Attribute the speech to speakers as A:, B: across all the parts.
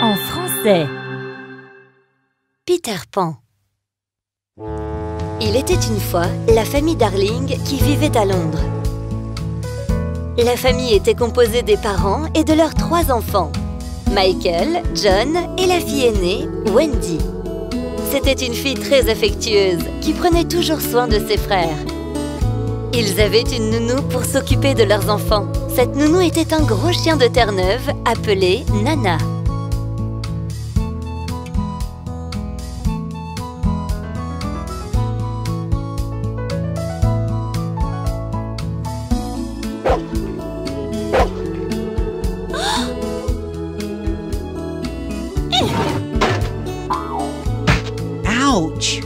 A: en français.
B: Peter Pan Il était une fois la famille Darling qui vivait à Londres. La famille était composée des parents et de leurs trois enfants, Michael, John et la fille aînée, Wendy. C'était une fille très affectueuse qui prenait toujours soin de ses frères. Ils avaient une nounou pour s'occuper de leurs enfants. Cette nounou était un gros chien de Terre-Neuve appelé Nana.
C: Ouch!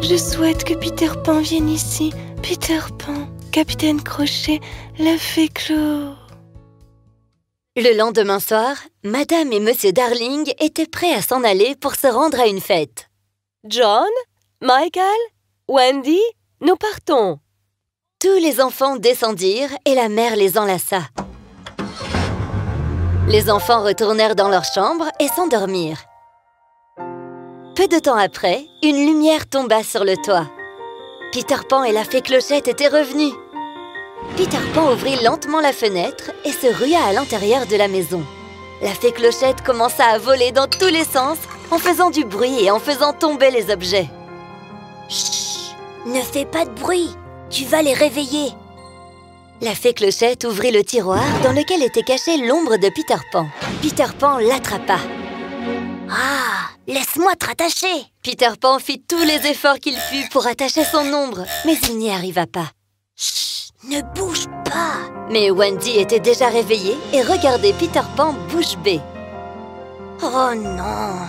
D: Je souhaite que Peter Pan vienne ici. Peter Pan, capitaine Crochet, la fée Clo.
B: Le lendemain soir, Madame et Monsieur Darling étaient prêts à s'en aller pour se rendre à une fête.
D: John, Michael, Wendy, nous partons.
B: Tous les enfants descendirent et la mère les enlaça. Les enfants retournèrent dans leur chambre et s'endormirent. Peu de temps après, une lumière tomba sur le toit. Peter Pan et la fée Clochette étaient revenus. Peter Pan ouvrit lentement la fenêtre et se rua à l'intérieur de la maison. La fée Clochette commença à voler dans tous les sens en faisant du bruit et en faisant tomber les objets. Chut Ne fais pas de bruit Tu vas les réveiller La fée Clochette ouvrit le tiroir dans lequel était cachée l'ombre de Peter Pan. Peter Pan l'attrapa. Ah Laisse-moi te rattacher. Peter Pan fit tous les efforts qu'il put pour attacher son ombre, mais il n'y arriva pas. Chut Ne bouge pas. Mais Wendy était déjà réveillée et regardait Peter Pan bouche bée. Oh non.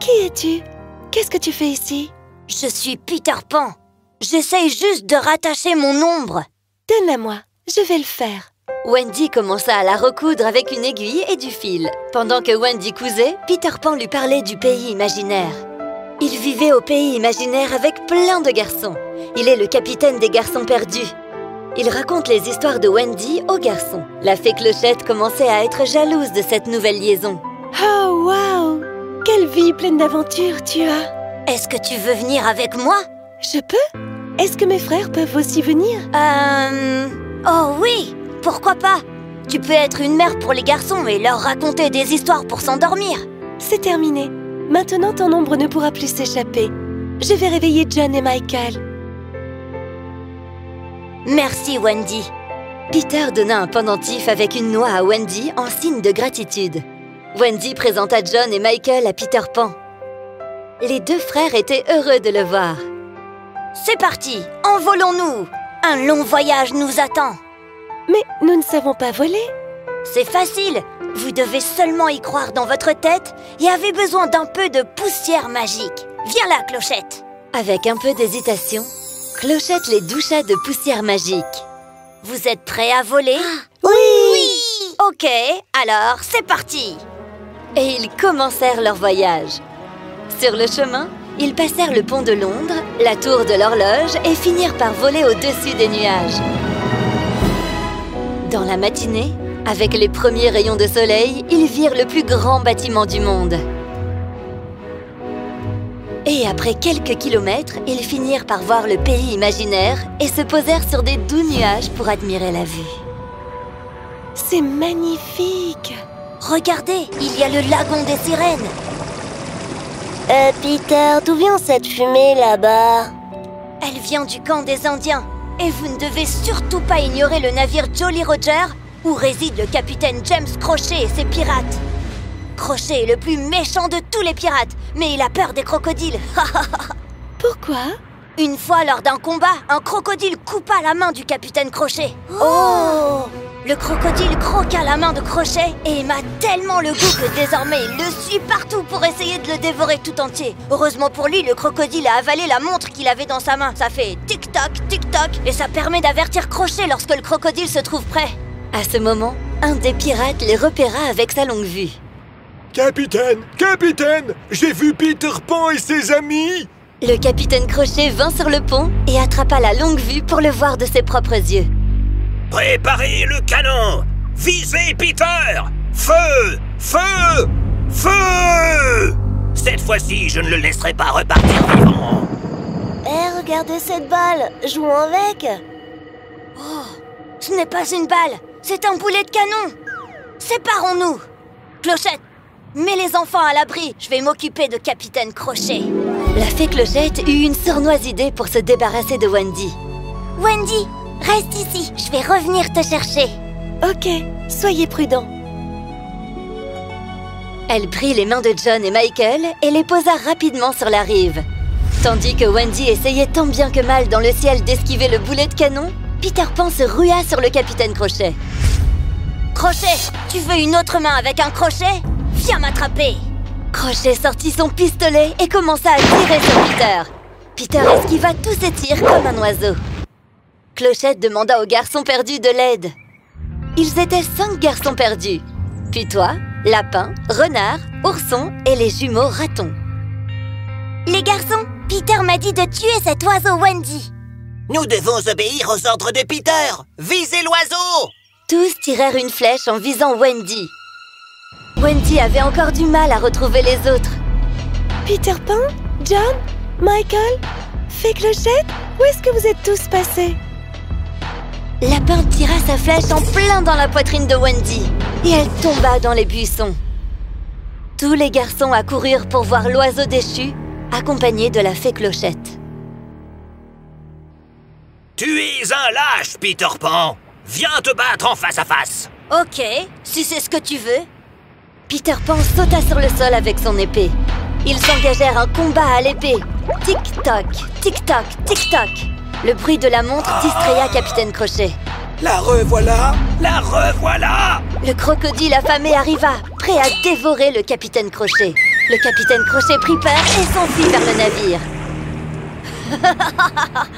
D: Qui es-tu? Qu'est-ce que tu fais ici?
B: Je suis Peter Pan. J'essaye juste de rattacher mon ombre.
D: Donne-la moi, je vais le faire.
B: Wendy commença à la recoudre avec une aiguille et du fil. Pendant que Wendy cousait, Peter Pan lui parlait du pays imaginaire. Il vivait au pays imaginaire avec plein de garçons. Il est le capitaine des garçons perdus. Il raconte les histoires de Wendy aux garçons. La fée Clochette commençait à être jalouse de cette nouvelle liaison.
D: Oh, wow Quelle vie pleine d'aventures tu as
B: Est-ce que tu veux venir avec moi?
D: Je peux? Est-ce que mes frères peuvent aussi venir?
B: Euh... Oh oui Pourquoi pas Tu peux être une mère pour les garçons et leur raconter des histoires pour s'endormir.
D: C'est terminé. Maintenant, ton ombre ne pourra plus s'échapper. Je vais réveiller John et Michael.
B: Merci, Wendy. Peter donna un pendentif avec une noix à Wendy en signe de gratitude. Wendy présenta John et Michael à Peter Pan. Les deux frères étaient heureux de le voir. C'est parti, envolons-nous Un long voyage nous attend.
D: Mais nous ne savons pas voler.
B: C'est facile, vous devez seulement y croire dans votre tête et avez besoin d'un peu de poussière magique. Viens là, Clochette Avec un peu d'hésitation, Clochette les doucha de poussière magique. Vous êtes prêts à voler? Oui, Ok, alors c'est parti Et ils commencèrent leur voyage. Sur le chemin, ils passèrent le pont de Londres, la tour de l'horloge et finirent par voler au-dessus des nuages. Dans la matinée, avec les premiers rayons de soleil, ils virent le plus grand bâtiment du monde. Et après quelques kilomètres, ils finirent par voir le pays imaginaire et se posèrent sur des doux nuages pour admirer la vue.
D: C'est magnifique
B: Regardez, il y a le lagon des sirènes
E: Euh, Peter, d'où vient cette fumée là-bas?
B: Elle vient du camp des Indiens. Et vous ne devez surtout pas ignorer le navire Jolly Roger où réside le capitaine James Crochet et ses pirates. Crochet est le plus méchant de tous les pirates, mais il a peur des crocodiles.
D: Pourquoi?
B: Une fois, lors d'un combat, un crocodile coupa la main du capitaine Crochet.
E: Oh
B: Le crocodile croqua la main de Crochet et aima tellement le goût que désormais il le suit partout pour essayer de le dévorer tout entier. Heureusement pour lui, le crocodile a avalé la montre qu'il avait dans sa main. Ça fait tic-toc, tic-toc, et ça permet d'avertir Crochet lorsque le crocodile se trouve prêt. À ce moment, un des pirates les repéra avec sa longue vue.
F: Capitaine Capitaine J'ai vu Peter Pan et ses amis
B: Le capitaine Crochet vint sur le pont et attrapa la longue vue pour le voir de ses propres yeux.
G: Préparez le canon Visez Peter Feu Feu Feu Cette fois-ci, je ne le laisserai pas repartir vivant.
E: Eh, regardez cette balle Jouons avec
B: Oh, ce n'est pas une balle, c'est un boulet de canon. Séparons-nous. Clochette, mets les enfants à l'abri. Je vais m'occuper de Capitaine Crochet. La fée Clochette eut une sournoise idée pour se débarrasser de Wendy.
E: Wendy, reste ici, je vais revenir te chercher.
D: Ok, soyez prudents.
B: Elle prit les mains de John et Michael et les posa rapidement sur la rive. Tandis que Wendy essayait tant bien que mal dans le ciel d'esquiver le boulet de canon, Peter Pan se rua sur le capitaine Crochet. Crochet, tu veux une autre main avec un crochet? Viens m'attraper Crochet sortit son pistolet et commença à tirer sur Peter. Peter esquiva tous ses tirs comme un oiseau. Clochette demanda aux garçons perdus de l'aide. Ils étaient cinq garçons perdus. Puis toi, lapin, renard, ourson et les jumeaux ratons.
E: Les garçons, Peter m'a dit de tuer cet oiseau Wendy.
G: Nous devons obéir aux ordres de Peter. Visez l'oiseau
B: Tous tirèrent une flèche en visant Wendy. Wendy avait encore du mal à retrouver les autres.
D: Peter Pan John Michael Fée Clochette Où est-ce que vous êtes tous passés?
B: Lapin tira sa flèche en plein dans la poitrine de Wendy et elle tomba dans les buissons. Tous les garçons accoururent pour voir l'oiseau déchu, accompagné de la fée Clochette.
G: Tu es un lâche, Peter Pan Viens te battre en face à face
B: Ok, si c'est ce que tu veux. Peter Pan sauta sur le sol avec son épée. Ils s'engagèrent un combat à l'épée. Tic-toc, tic-toc, tic-toc. Le bruit de la montre distraya Capitaine Crochet.
G: La revoilà La revoilà
B: Le crocodile affamé arriva, prêt à dévorer le Capitaine Crochet. Le Capitaine Crochet prit peur et s'enfuit vers le navire.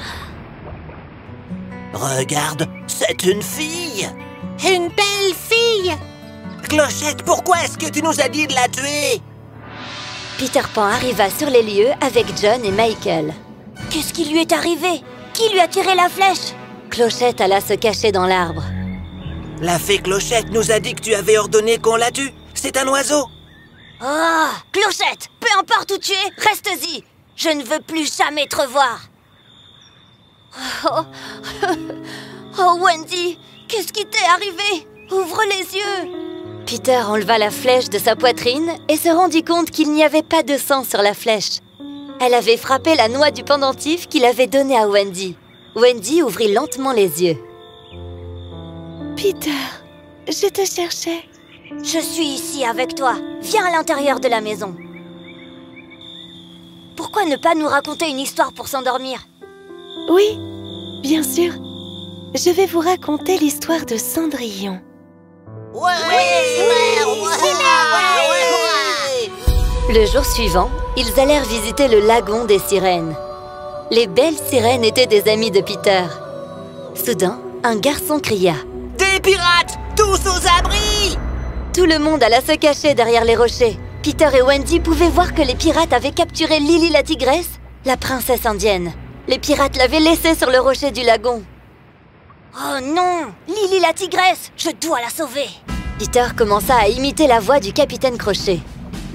G: Regarde, c'est une fille
C: Une belle fille
G: Clochette, pourquoi est-ce que tu nous as dit de la tuer?
B: Peter Pan arriva sur les lieux avec John et Michael. Qu'est-ce qui lui est arrivé? Qui lui a tiré la flèche Clochette alla se cacher dans l'arbre.
G: La fée Clochette nous a dit que tu avais ordonné qu'on la tue. C'est un oiseau.
B: Ah Clochette Peu importe où tu es, reste-y Je ne veux plus jamais te revoir Oh, oh Wendy Qu'est-ce qui t'est arrivé? Ouvre les yeux Peter enleva la flèche de sa poitrine et se rendit compte qu'il n'y avait pas de sang sur la flèche. Elle avait frappé la noix du pendentif qu'il avait donné à Wendy. Wendy ouvrit lentement les yeux.
D: Peter, je te cherchais.
B: Je suis ici avec toi. Viens à l'intérieur de la maison. Pourquoi ne pas nous raconter une histoire pour s'endormir
D: Oui, bien sûr. Je vais vous raconter l'histoire de Cendrillon.
G: Ouais,
B: Le jour suivant, ils allèrent visiter le lagon des sirènes. Les belles sirènes étaient des amies de Peter. Soudain, un garçon cria.
G: Des pirates Tous aux abris
B: Tout le monde alla se cacher derrière les rochers. Peter et Wendy pouvaient voir que les pirates avaient capturé Lily la tigresse, la princesse indienne. Les pirates l'avaient laissée sur le rocher du lagon. Oh non Lily la tigresse Je dois la sauver Peter commença à imiter la voix du capitaine Crochet.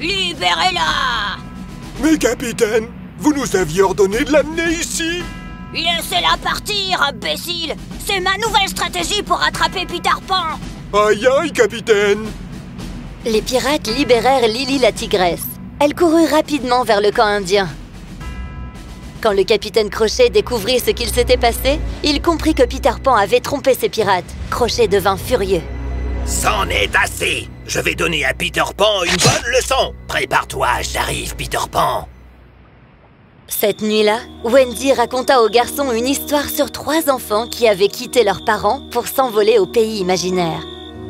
B: Libérez-la
F: Mais capitaine, vous nous aviez ordonné de l'amener ici
B: Laissez-la partir, imbécile C'est ma nouvelle stratégie pour attraper Peter Pan
F: Aïe aïe, capitaine
B: Les pirates libérèrent Lily la tigresse. Elle courut rapidement vers le camp indien. Quand le capitaine Crochet découvrit ce qu'il s'était passé, il comprit que Peter Pan avait trompé ses pirates. Crochet devint furieux.
G: C'en est assez Je vais donner à Peter Pan une bonne leçon Prépare-toi, j'arrive, Peter Pan
B: Cette nuit-là, Wendy raconta aux garçons une histoire sur trois enfants qui avaient quitté leurs parents pour s'envoler au pays imaginaire.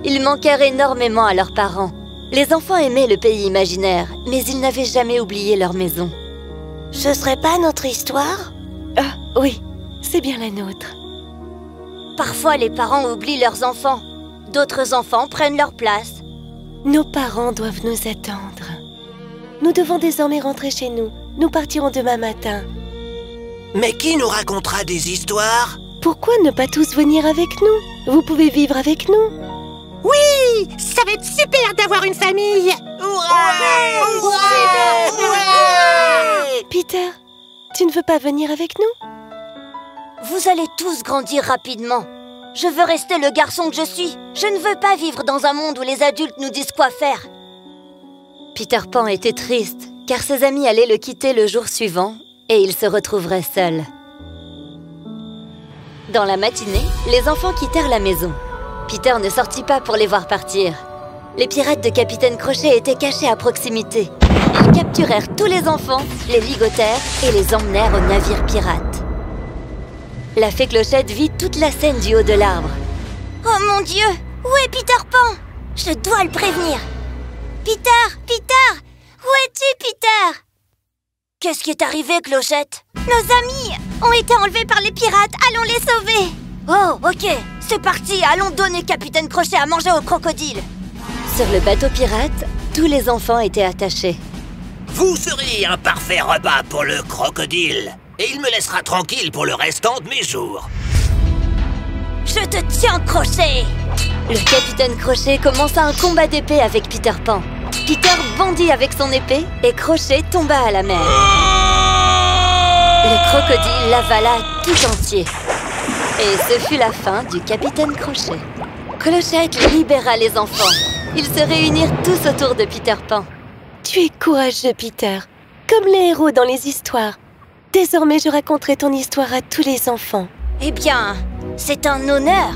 B: Ils manquèrent énormément à leurs parents. Les enfants aimaient le pays imaginaire, mais ils n'avaient jamais oublié leur maison.
E: Ce serait pas notre histoire?
D: Ah, oui, c'est bien la nôtre.
B: Parfois, les parents oublient leurs enfants. D'autres enfants prennent leur place.
D: Nos parents doivent nous attendre. Nous devons désormais rentrer chez nous. Nous partirons demain matin.
G: Mais qui nous racontera des histoires?
D: Pourquoi ne pas tous venir avec nous? Vous pouvez vivre avec nous.
C: Oui ça va être super d'avoir une famille
D: Peter, tu ne veux pas venir avec nous?
B: Vous allez tous grandir rapidement. Je veux rester le garçon que je suis. Je ne veux pas vivre dans un monde où les adultes nous disent quoi faire. Peter Pan était triste, car ses amis allaient le quitter le jour suivant et il se retrouverait seul. Dans la matinée, les enfants quittèrent la maison. Peter ne sortit pas pour les voir partir. Les pirates de Capitaine Crochet étaient cachés à proximité. Ils capturèrent tous les enfants, les ligotèrent et les emmenèrent au navire pirate. La fée Clochette vit toute la scène du haut de l'arbre. Oh mon Dieu Où est Peter Pan? Je dois le prévenir. Peter Peter Où es-tu, Peter? Qu'est-ce qui est arrivé, Clochette? Nos amis ont été enlevés par les pirates, allons les sauver. Oh, ok, c'est parti, allons donner Capitaine Crochet à manger au crocodile. Sur le bateau pirate, tous les enfants étaient attachés.
G: Vous serez un parfait repas pour le crocodile. Et il me laissera tranquille pour le restant de mes jours.
B: Je te tiens, Crochet Le capitaine Crochet commença un combat d'épée avec Peter Pan. Peter bondit avec son épée et Crochet tomba à la mer. Le crocodile l'avala tout entier. Et ce fut la fin du capitaine Crochet. Clochette libéra les enfants. Ils se réunirent tous autour de Peter Pan.
D: Tu es courageux, Peter, comme les héros dans les histoires. Désormais, je raconterai ton histoire à tous les enfants.
B: Eh bien, c'est un honneur.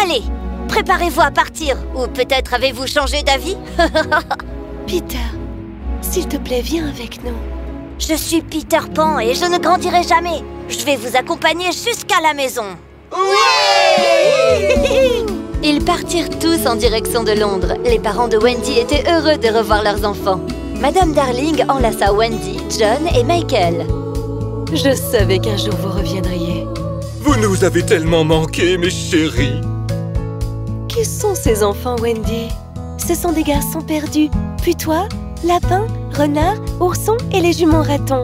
B: Allez, préparez-vous à partir. Ou peut-être avez-vous changé d'avis?
D: Peter, s'il te plaît, viens avec nous.
B: Je suis Peter Pan et je ne grandirai jamais. Je vais vous accompagner jusqu'à la maison. Ils partirent tous en direction de Londres. Les parents de Wendy étaient heureux de revoir leurs enfants. Madame Darling enlaça Wendy, John et Michael.
D: Je savais qu'un jour vous reviendriez.
F: Vous nous avez tellement manqué, mes chéris
D: Qui sont ces enfants, Wendy? Ce sont des garçons perdus. Puis toi, lapin, renard, ourson et les jumeaux ratons.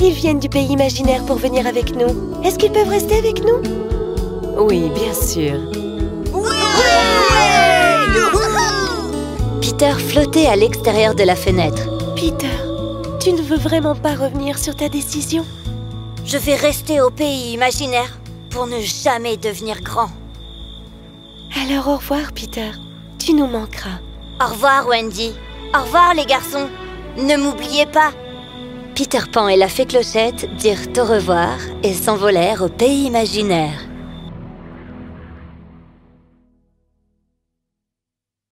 D: Ils viennent du pays imaginaire pour venir avec nous. Est-ce qu'ils peuvent rester avec nous? Oui, bien sûr.
B: Peter flottait à l'extérieur de la fenêtre.
D: Peter, tu ne veux vraiment pas revenir sur ta décision?
B: Je vais rester au pays imaginaire pour ne jamais devenir grand.
D: Alors au revoir, Peter. Tu nous manqueras.
B: Au revoir, Wendy. Au revoir, les garçons. Ne m'oubliez pas. Peter Pan et la fée Clochette dirent au revoir et s'envolèrent au pays imaginaire.